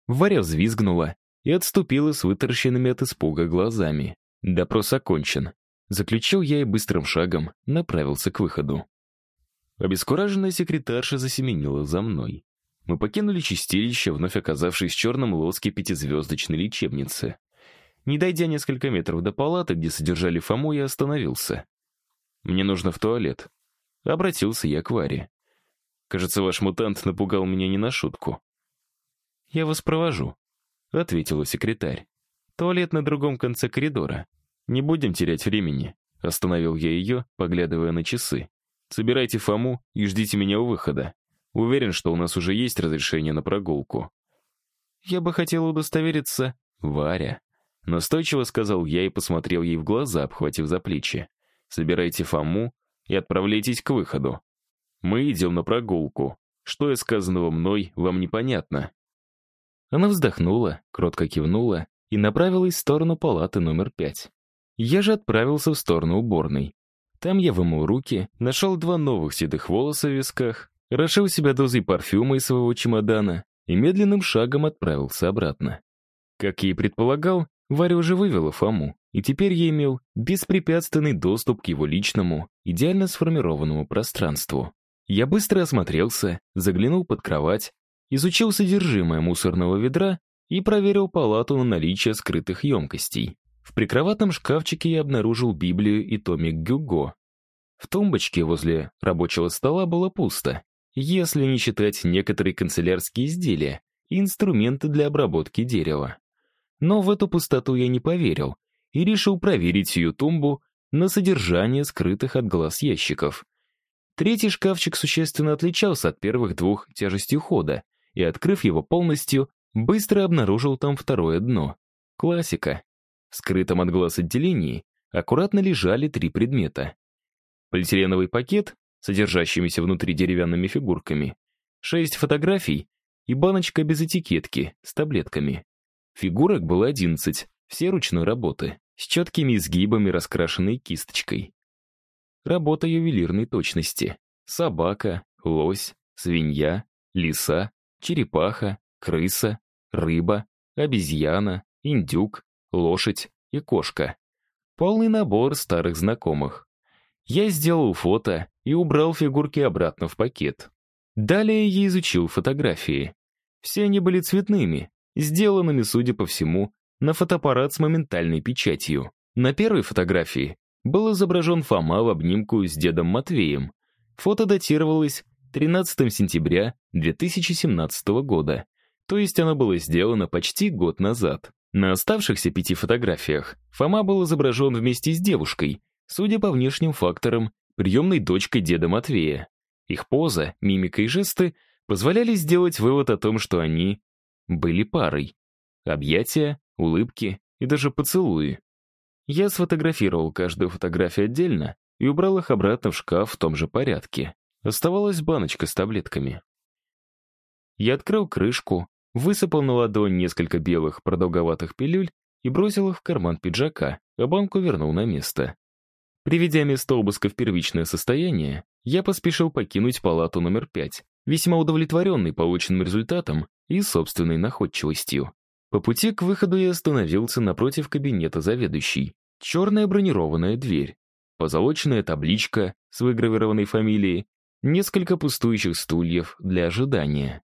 Варя взвизгнула и отступила с вытаращенными от испуга глазами. Допрос окончен. Заключил я и быстрым шагом направился к выходу. Обескураженная секретарша засеменила за мной. Мы покинули чистилище, вновь оказавшись в черном лоске пятизвездочной лечебницы. Не дойдя несколько метров до палаты, где содержали Фому, я остановился. Мне нужно в туалет. Обратился я к Варе. Кажется, ваш мутант напугал меня не на шутку. Я вас провожу, ответила секретарь. Туалет на другом конце коридора. Не будем терять времени. Остановил я ее, поглядывая на часы. Собирайте Фому и ждите меня у выхода. Уверен, что у нас уже есть разрешение на прогулку. Я бы хотел удостовериться, Варя. Настойчиво сказал я и посмотрел ей в глаза, обхватив за плечи. Собирайте Фому и отправляйтесь к выходу. Мы идем на прогулку. Что из сказанного мной вам непонятно?» Она вздохнула, кротко кивнула и направилась в сторону палаты номер пять. Я же отправился в сторону уборной. Там я вымыл руки, нашел два новых седых волоса в висках, расшил себя дозой парфюма из своего чемодана и медленным шагом отправился обратно. Как я и предполагал, Варя уже вывела Фому, и теперь я имел беспрепятственный доступ к его личному, идеально сформированному пространству. Я быстро осмотрелся, заглянул под кровать, изучил содержимое мусорного ведра и проверил палату на наличие скрытых емкостей. В прикроватном шкафчике я обнаружил Библию и томик Гюго. В тумбочке возле рабочего стола было пусто, если не считать некоторые канцелярские изделия и инструменты для обработки дерева. Но в эту пустоту я не поверил и решил проверить ее тумбу на содержание скрытых от глаз ящиков. Третий шкафчик существенно отличался от первых двух тяжестью хода, и, открыв его полностью, быстро обнаружил там второе дно. Классика. В скрытом от глаз отделении аккуратно лежали три предмета. Полиэтиленовый пакет, содержащимися внутри деревянными фигурками, шесть фотографий и баночка без этикетки с таблетками. Фигурок было 11, все ручной работы, с четкими изгибами, раскрашенной кисточкой. Работа ювелирной точности. Собака, лось, свинья, лиса, черепаха, крыса, рыба, обезьяна, индюк, лошадь и кошка. Полный набор старых знакомых. Я сделал фото и убрал фигурки обратно в пакет. Далее я изучил фотографии. Все они были цветными, сделанными, судя по всему, на фотоаппарат с моментальной печатью. На первой фотографии был изображен Фома в обнимку с дедом Матвеем. Фото датировалось 13 сентября 2017 года, то есть оно было сделано почти год назад. На оставшихся пяти фотографиях Фома был изображен вместе с девушкой, судя по внешним факторам, приемной дочкой деда Матвея. Их поза, мимика и жесты позволяли сделать вывод о том, что они были парой. Объятия, улыбки и даже поцелуи. Я сфотографировал каждую фотографию отдельно и убрал их обратно в шкаф в том же порядке. Оставалась баночка с таблетками. Я открыл крышку, высыпал на ладонь несколько белых продолговатых пилюль и бросил их в карман пиджака, а банку вернул на место. Приведя место обыска в первичное состояние, я поспешил покинуть палату номер пять, весьма удовлетворенный полученным результатом и собственной находчивостью. По пути к выходу я остановился напротив кабинета заведующей. Черная бронированная дверь, позолоченная табличка с выгравированной фамилией, несколько пустующих стульев для ожидания.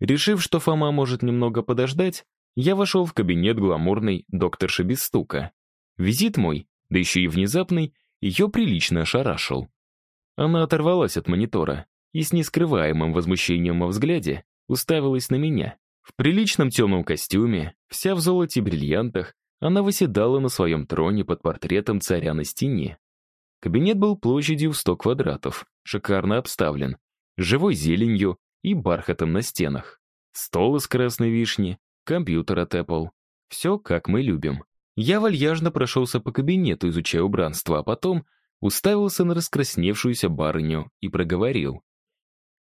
Решив, что Фома может немного подождать, я вошел в кабинет гламурной докторши без стука. Визит мой, да еще и внезапный, ее прилично ошарашил. Она оторвалась от монитора и с нескрываемым возмущением во взгляде уставилась на меня. В приличном темном костюме, вся в золоте и бриллиантах, она выседала на своем троне под портретом царя на стене. Кабинет был площадью в 100 квадратов, шикарно обставлен, живой зеленью и бархатом на стенах. Стол из красной вишни, компьютер от Apple. Все, как мы любим. Я вальяжно прошелся по кабинету, изучая убранство, а потом уставился на раскрасневшуюся барыню и проговорил.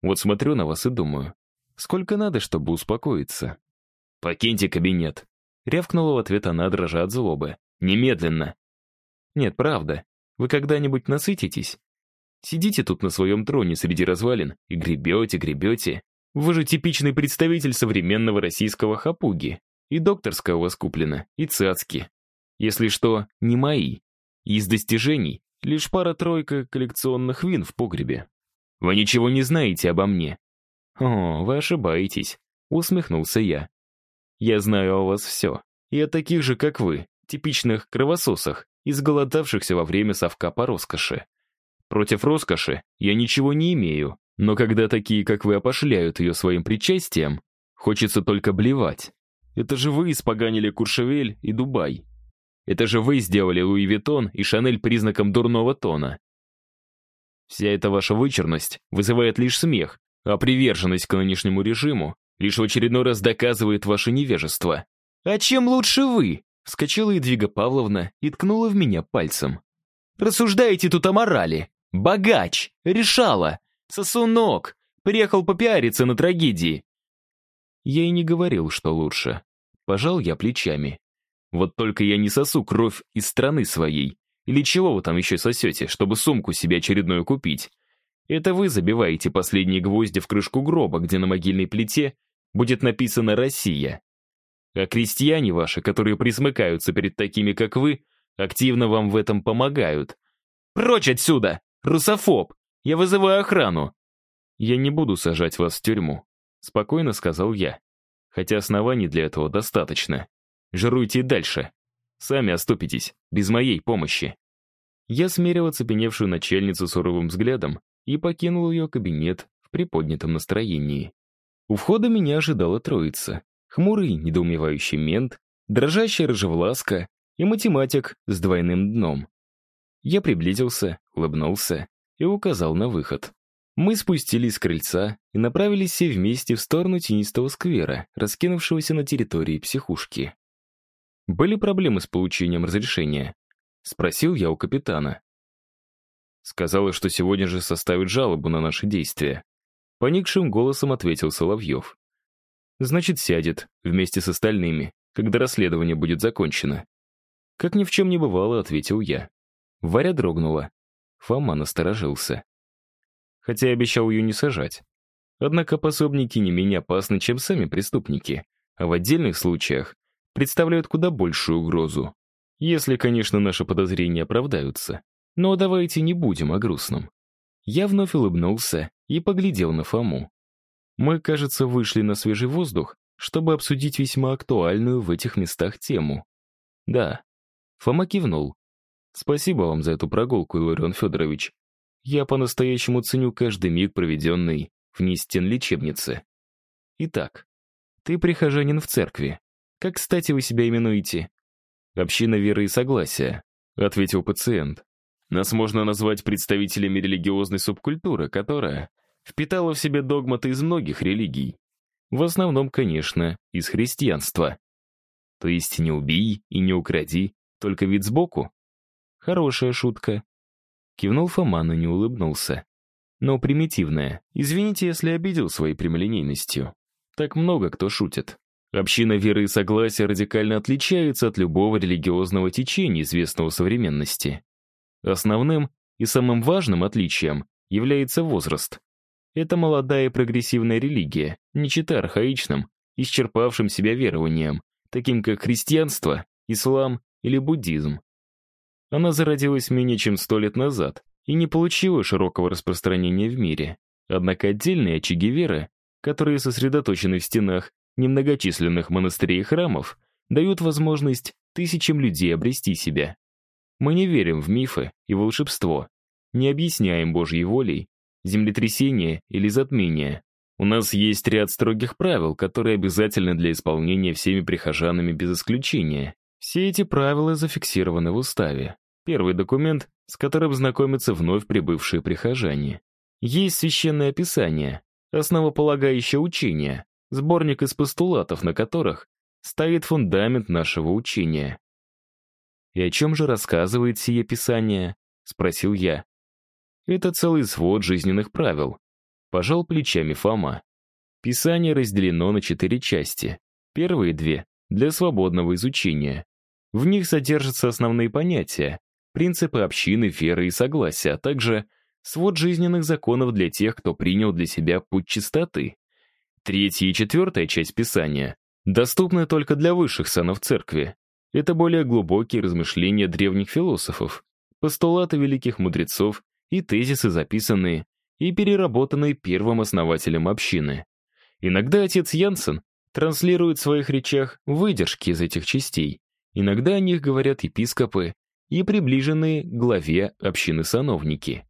Вот смотрю на вас и думаю, Сколько надо, чтобы успокоиться? «Покиньте кабинет!» Рявкнула в ответ она, дрожа от злобы. «Немедленно!» «Нет, правда. Вы когда-нибудь насытитесь? Сидите тут на своем троне среди развалин и гребете, гребете. Вы же типичный представитель современного российского хапуги. И докторская у вас куплена, и цацки. Если что, не мои. Из достижений лишь пара-тройка коллекционных вин в погребе. Вы ничего не знаете обо мне. «О, вы ошибаетесь», — усмехнулся я. «Я знаю о вас все. И о таких же, как вы, типичных кровососах, изголодавшихся во время совка по роскоши. Против роскоши я ничего не имею, но когда такие, как вы, опошляют ее своим причастием, хочется только блевать. Это же вы испоганили Куршевель и Дубай. Это же вы сделали Louis Vuitton и Шанель признаком дурного тона. Вся эта ваша вычурность вызывает лишь смех, а приверженность к нынешнему режиму лишь в очередной раз доказывает ваше невежество. «А чем лучше вы?» — вскочила Едвига Павловна и ткнула в меня пальцем. «Рассуждаете тут о морали. Богач, решала, сосунок, приехал попиариться на трагедии». Я и не говорил, что лучше. Пожал я плечами. Вот только я не сосу кровь из страны своей. Или чего вы там еще сосете, чтобы сумку себе очередную купить? Это вы забиваете последние гвозди в крышку гроба, где на могильной плите будет написано «Россия». А крестьяне ваши, которые присмыкаются перед такими, как вы, активно вам в этом помогают. Прочь отсюда! Русофоб! Я вызываю охрану!» «Я не буду сажать вас в тюрьму», — спокойно сказал я. Хотя оснований для этого достаточно. Жируйте дальше. Сами оступитесь, без моей помощи. Я смерил оцепеневшую начальницу суровым взглядом и покинул ее кабинет в приподнятом настроении. У входа меня ожидала троица. Хмурый, недоумевающий мент, дрожащая рыжевласка и математик с двойным дном. Я приблизился, улыбнулся и указал на выход. Мы спустились с крыльца и направились все вместе в сторону тенистого сквера, раскинувшегося на территории психушки. «Были проблемы с получением разрешения?» — спросил я у капитана. Сказала, что сегодня же составит жалобу на наши действия. Поникшим голосом ответил Соловьев. «Значит, сядет, вместе с остальными, когда расследование будет закончено». «Как ни в чем не бывало», — ответил я. Варя дрогнула. Фома насторожился. Хотя обещал ее не сажать. Однако пособники не менее опасны, чем сами преступники, а в отдельных случаях представляют куда большую угрозу. Если, конечно, наши подозрения оправдаются. Но давайте не будем о грустном. Я вновь улыбнулся и поглядел на Фому. Мы, кажется, вышли на свежий воздух, чтобы обсудить весьма актуальную в этих местах тему. Да. Фома кивнул. Спасибо вам за эту прогулку, Иларион Федорович. Я по-настоящему ценю каждый миг, проведенный вне стен лечебницы. Итак, ты прихожанин в церкви. Как, кстати, вы себя именуете? Община веры и согласия, ответил пациент. Нас можно назвать представителями религиозной субкультуры, которая впитала в себе догматы из многих религий. В основном, конечно, из христианства. То есть не убей и не укради, только вид сбоку? Хорошая шутка. Кивнул Фома, но не улыбнулся. Но примитивная. Извините, если обидел своей прямолинейностью. Так много кто шутит. Община веры и согласия радикально отличается от любого религиозного течения, известного современности. Основным и самым важным отличием является возраст. Это молодая прогрессивная религия, не чита архаичным, исчерпавшим себя верованием, таким как христианство, ислам или буддизм. Она зародилась менее чем сто лет назад и не получила широкого распространения в мире. Однако отдельные очаги веры, которые сосредоточены в стенах немногочисленных монастырей и храмов, дают возможность тысячам людей обрести себя. Мы не верим в мифы и волшебство, не объясняем Божьей волей, землетрясения или затмения. У нас есть ряд строгих правил, которые обязательны для исполнения всеми прихожанами без исключения. Все эти правила зафиксированы в уставе. Первый документ, с которым знакомятся вновь прибывшие прихожане. Есть священное описание, основополагающее учение, сборник из постулатов, на которых стоит фундамент нашего учения. «И о чем же рассказывает сие писание?» — спросил я. «Это целый свод жизненных правил», — пожал плечами Фома. Писание разделено на четыре части. Первые две — для свободного изучения, в них содержатся основные понятия, принципы общины, веры и согласия, а также свод жизненных законов для тех, кто принял для себя путь чистоты. Третья и четвертая часть Писания доступны только для высших сынов церкви. Это более глубокие размышления древних философов, постулаты великих мудрецов и тезисы, записанные и переработанные первым основателем общины. Иногда отец Янсен транслирует в своих речах выдержки из этих частей, Иногда о них говорят епископы и приближенные к главе общины сановники.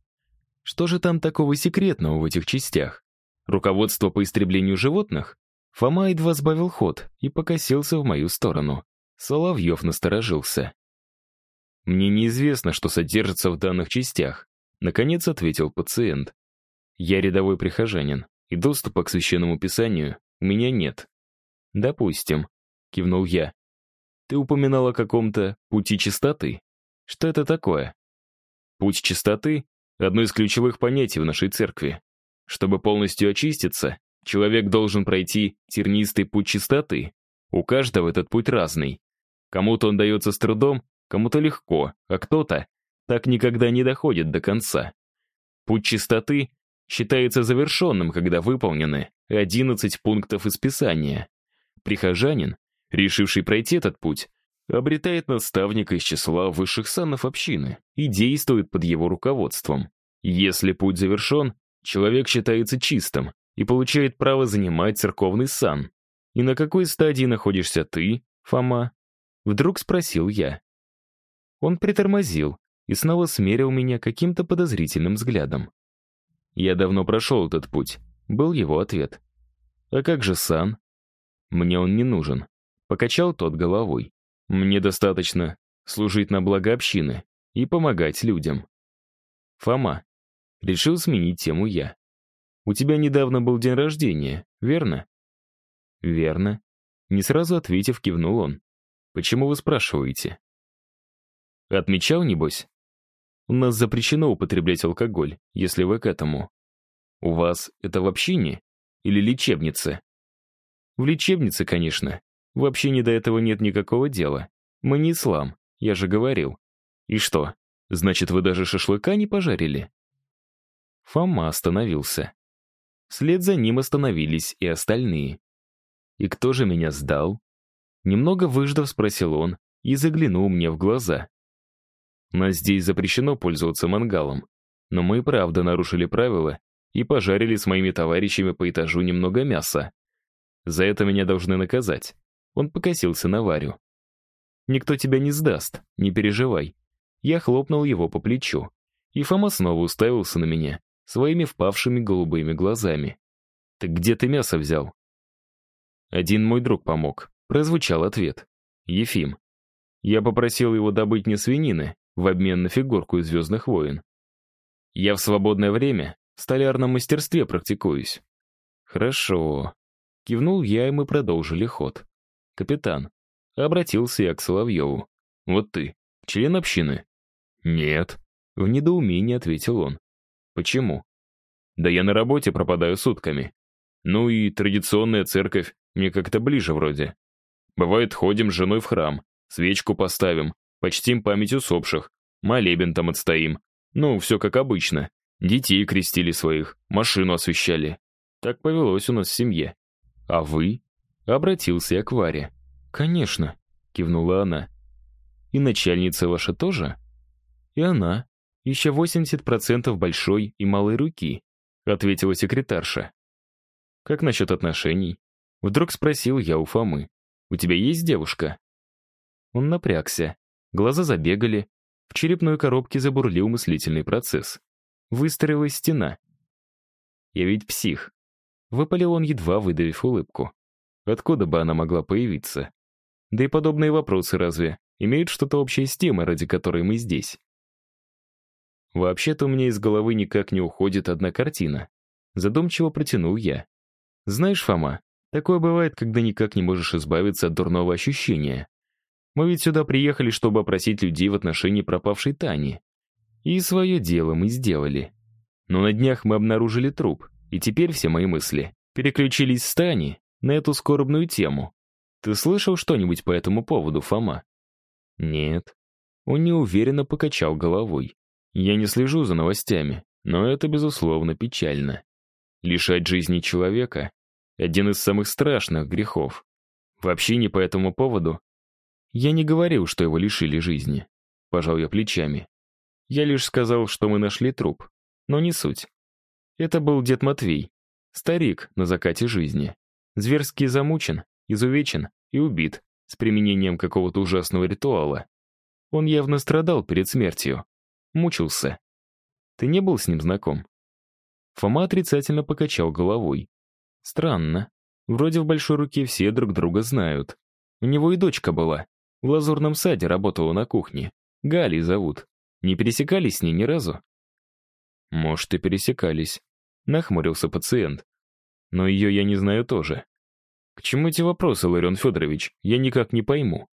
Что же там такого секретного в этих частях? Руководство по истреблению животных? Фома едва сбавил ход и покосился в мою сторону. Соловьев насторожился. «Мне неизвестно, что содержится в данных частях», наконец ответил пациент. «Я рядовой прихожанин, и доступа к священному писанию у меня нет». «Допустим», — кивнул я. Ты упоминал о каком-то пути чистоты. Что это такое? Путь чистоты — одно из ключевых понятий в нашей церкви. Чтобы полностью очиститься, человек должен пройти тернистый путь чистоты. У каждого этот путь разный. Кому-то он дается с трудом, кому-то легко, а кто-то так никогда не доходит до конца. Путь чистоты считается завершенным, когда выполнены 11 пунктов из Писания. Прихожанин, решивший пройти этот путь, обретает наставника из числа высших санов общины и действует под его руководством. Если путь завершен, человек считается чистым и получает право занимать церковный сан. И на какой стадии находишься ты, Фома? Вдруг спросил я. Он притормозил и снова смерил меня каким-то подозрительным взглядом. «Я давно прошел этот путь», — был его ответ. «А как же сан?» «Мне он не нужен», — покачал тот головой. «Мне достаточно служить на благо общины и помогать людям». «Фома», — решил сменить тему я. «У тебя недавно был день рождения, верно?» «Верно», — не сразу ответив, кивнул он. Почему вы спрашиваете? Отмечал, небось? У нас запрещено употреблять алкоголь, если вы к этому. У вас это в общине или лечебнице? В лечебнице, конечно. В общине до этого нет никакого дела. Мы не ислам, я же говорил. И что, значит, вы даже шашлыка не пожарили? Фома остановился. Вслед за ним остановились и остальные. И кто же меня сдал? Немного выждав, спросил он и заглянул мне в глаза. Нас здесь запрещено пользоваться мангалом, но мы правда нарушили правила и пожарили с моими товарищами по этажу немного мяса. За это меня должны наказать. Он покосился на Варю. «Никто тебя не сдаст, не переживай». Я хлопнул его по плечу, и Фома снова уставился на меня своими впавшими голубыми глазами. «Так где ты мясо взял?» Один мой друг помог. Прозвучал ответ. Ефим. Я попросил его добыть не свинины в обмен на фигурку из «Звездных войн». Я в свободное время в столярном мастерстве практикуюсь. Хорошо. Кивнул я, и мы продолжили ход. Капитан. Обратился я к Соловьеву. Вот ты, член общины? Нет. В недоумении ответил он. Почему? Да я на работе пропадаю сутками. Ну и традиционная церковь мне как-то ближе вроде. Бывает, ходим с женой в храм, свечку поставим, почтим память усопших, молебен там отстоим. Ну, все как обычно. Детей крестили своих, машину освещали. Так повелось у нас в семье. А вы? Обратился я к Варе. Конечно, кивнула она. И начальница ваша тоже? И она. Еще 80% большой и малой руки, ответила секретарша. Как насчет отношений? Вдруг спросил я у Фомы. У тебя есть девушка?» Он напрягся. Глаза забегали. В черепной коробке забурлил мыслительный процесс. Выстроилась стена. «Я ведь псих». Выпалил он, едва выдавив улыбку. Откуда бы она могла появиться? Да и подобные вопросы разве имеют что-то общее с темой, ради которой мы здесь? Вообще-то у меня из головы никак не уходит одна картина. Задумчиво протянул я. Знаешь, Фома, Такое бывает, когда никак не можешь избавиться от дурного ощущения. Мы ведь сюда приехали, чтобы опросить людей в отношении пропавшей Тани. И свое дело мы сделали. Но на днях мы обнаружили труп, и теперь все мои мысли переключились с Тани на эту скорбную тему. Ты слышал что-нибудь по этому поводу, Фома? Нет. Он неуверенно покачал головой. Я не слежу за новостями, но это, безусловно, печально. Лишать жизни человека один из самых страшных грехов. Вообще не по этому поводу. Я не говорил, что его лишили жизни. Пожал я плечами. Я лишь сказал, что мы нашли труп. Но не суть. Это был дед Матвей. Старик на закате жизни. Зверски замучен, изувечен и убит с применением какого-то ужасного ритуала. Он явно страдал перед смертью. Мучился. Ты не был с ним знаком? Фома отрицательно покачал головой. Странно. Вроде в большой руке все друг друга знают. У него и дочка была. В лазурном саде работала на кухне. Гали зовут. Не пересекались с ней ни разу? Может, и пересекались. Нахмурился пациент. Но ее я не знаю тоже. К чему эти вопросы, Ларион Федорович? Я никак не пойму.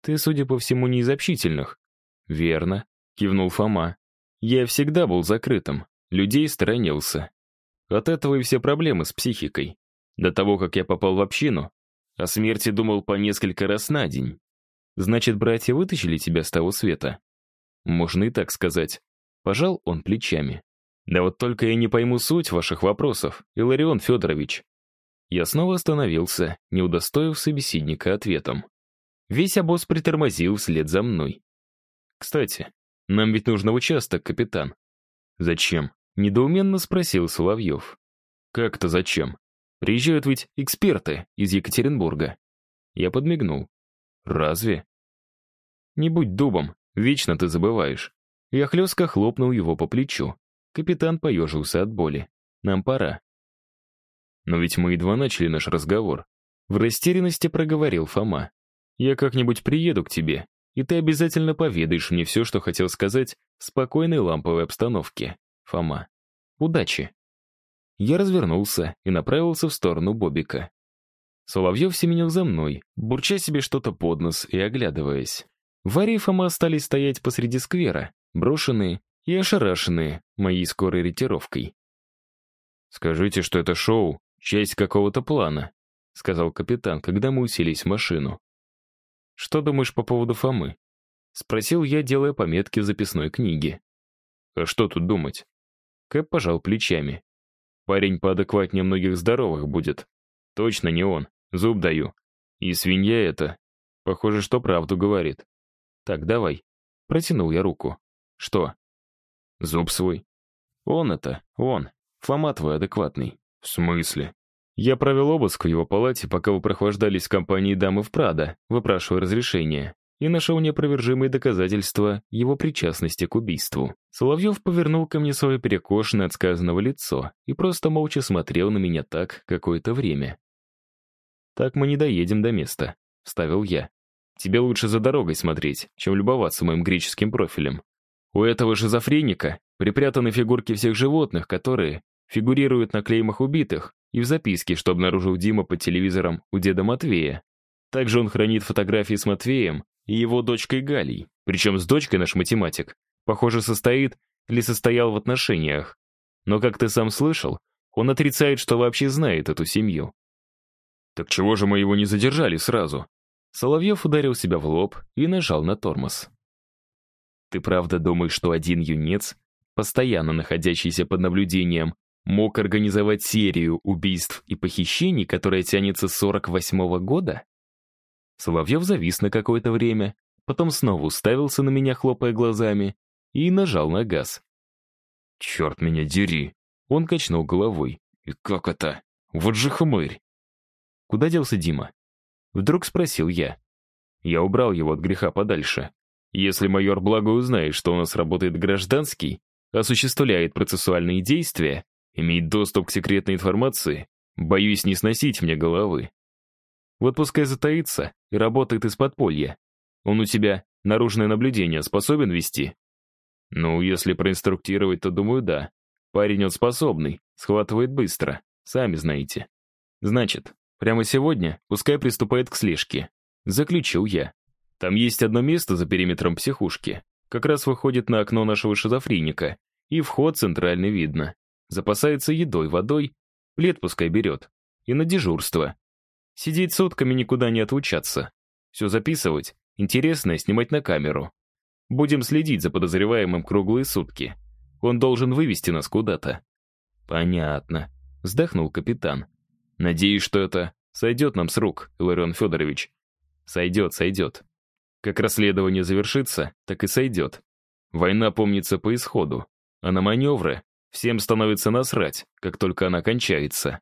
Ты, судя по всему, не из общительных. Верно, кивнул Фома. Я всегда был закрытым, людей сторонился. От этого и все проблемы с психикой. До того, как я попал в общину, о смерти думал по несколько раз на день. Значит, братья вытащили тебя с того света? Можно и так сказать. Пожал он плечами. Да вот только я не пойму суть ваших вопросов, Иларион Федорович. Я снова остановился, не удостоив собеседника ответом. Весь обоз притормозил вслед за мной. «Кстати, нам ведь нужно в участок, капитан». «Зачем?» — недоуменно спросил Соловьев. «Как-то зачем? Приезжают ведь эксперты из Екатеринбурга». Я подмигнул. «Разве?» «Не будь дубом, вечно ты забываешь». Я хлестко хлопнул его по плечу. Капитан поежился от боли. «Нам пора». «Но ведь мы едва начали наш разговор». В растерянности проговорил Фома. «Я как-нибудь приеду к тебе, и ты обязательно поведаешь мне все, что хотел сказать в спокойной ламповой обстановке. Фома. Удачи». Я развернулся и направился в сторону Бобика. Соловьев семенил за мной, бурча себе что-то под нос и оглядываясь. Варя и Фома остались стоять посреди сквера, брошенные и ошарашенные моей скорой ретировкой. «Скажите, что это шоу, часть какого-то плана», сказал капитан, когда мы уселись в машину. «Что думаешь по поводу Фомы?» Спросил я, делая пометки в записной книге. «А что тут думать?» Кэп пожал плечами. «Парень поадекватнее многих здоровых будет. Точно не он. Зуб даю. И свинья это. Похоже, что правду говорит. Так, давай. Протянул я руку. Что? Зуб свой. Он это, он. Фома твой адекватный. В смысле? Я провел обыск в его палате, пока вы прохлаждались в компании дамы в Прада, выпрашивая разрешение, и нашел неопровержимые доказательства его причастности к убийству. Соловьев повернул ко мне свое перекошенное от сказанного лицо и просто молча смотрел на меня так какое-то время. «Так мы не доедем до места», — вставил я. «Тебе лучше за дорогой смотреть, чем любоваться моим греческим профилем. У этого шизофреника припрятаны фигурки всех животных, которые фигурируют на клеймах убитых и в записке, что обнаружил Дима под телевизором у деда Матвея. Также он хранит фотографии с Матвеем и его дочкой Галей. Причем с дочкой наш математик, похоже, состоит или состоял в отношениях. Но, как ты сам слышал, он отрицает, что вообще знает эту семью. «Так чего же мы его не задержали сразу?» Соловьев ударил себя в лоб и нажал на тормоз. «Ты правда думаешь, что один юнец, постоянно находящийся под наблюдением, мог организовать серию убийств и похищений, которая тянется с 48-го года?» Соловьев завис на какое-то время, потом снова уставился на меня, хлопая глазами, и нажал на газ. «Черт меня дери!» Он качнул головой. «И как это? Вот же хмырь!» Куда делся Дима? Вдруг спросил я. Я убрал его от греха подальше. Если майор Благо узнает, что у нас работает гражданский, осуществляет процессуальные действия, имеет доступ к секретной информации, боюсь не сносить мне головы. Вот пускай затаится и работает из подполья. Он у тебя наружное наблюдение способен вести? Ну, если проинструктировать, то думаю, да. Парень он способный, схватывает быстро, сами знаете. Значит, Прямо сегодня пускай приступает к слежке. Заключил я. Там есть одно место за периметром психушки. Как раз выходит на окно нашего шизофреника. И вход центральный видно. Запасается едой, водой. Плед пускай берет. И на дежурство. Сидеть сутками никуда не отлучаться. Все записывать, интересное снимать на камеру. Будем следить за подозреваемым круглые сутки. Он должен вывести нас куда-то. Понятно. Вздохнул капитан. Надеюсь, что это сойдет нам с рук, Иларион Федорович. Сойдет, сойдет. Как расследование завершится, так и сойдет. Война помнится по исходу, а на маневры всем становится насрать, как только она кончается.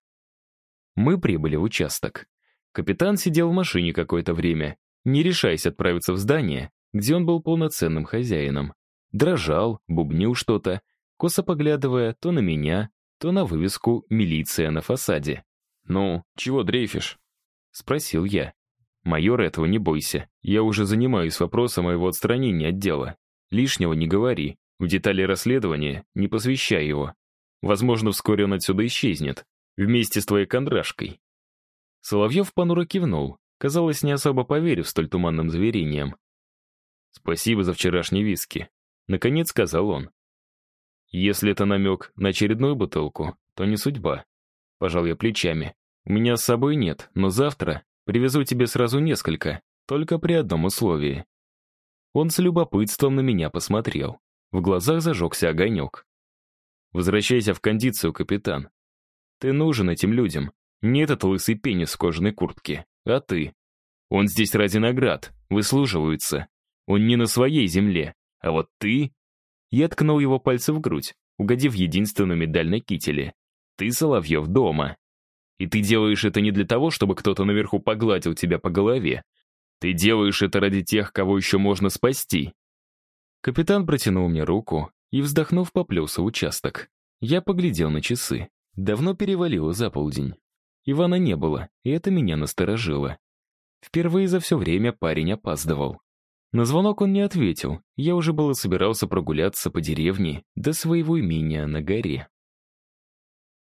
Мы прибыли в участок. Капитан сидел в машине какое-то время, не решаясь отправиться в здание, где он был полноценным хозяином. Дрожал, бубнил что-то, косо поглядывая то на меня, то на вывеску «Милиция» на фасаде. «Ну, чего дрейфишь?» — спросил я. «Майор, этого не бойся. Я уже занимаюсь вопросом моего отстранения от дела. Лишнего не говори. В детали расследования не посвящай его. Возможно, вскоре он отсюда исчезнет. Вместе с твоей кондрашкой». Соловьев понуро кивнул, казалось, не особо поверив столь туманным заверениям. «Спасибо за вчерашний виски», — наконец сказал он. «Если это намек на очередную бутылку, то не судьба. Пожал я плечами. У меня с собой нет, но завтра привезу тебе сразу несколько. только при одном условии. Он с любопытством на меня посмотрел. В глазах зажегся огонек. «Возвращайся в кондицию, капитан. Ты нужен этим людям. Не этот лысый пенис в кожаной куртке, а ты. Он здесь ради наград, выслуживаются. Он не на своей земле, а вот ты...» Я ткнул его пальцы в грудь, угодив единственную медаль на кителе. «Ты, Соловьев, дома. И ты делаешь это не для того, чтобы кто-то наверху погладил тебя по голове. Ты делаешь это ради тех, кого еще можно спасти». Капитан протянул мне руку и, вздохнув, поплелся в участок. Я поглядел на часы. Давно перевалило за полдень. Ивана не было, и это меня насторожило. Впервые за все время парень опаздывал. На звонок он не ответил, я уже было собирался прогуляться по деревне до своего имения на горе.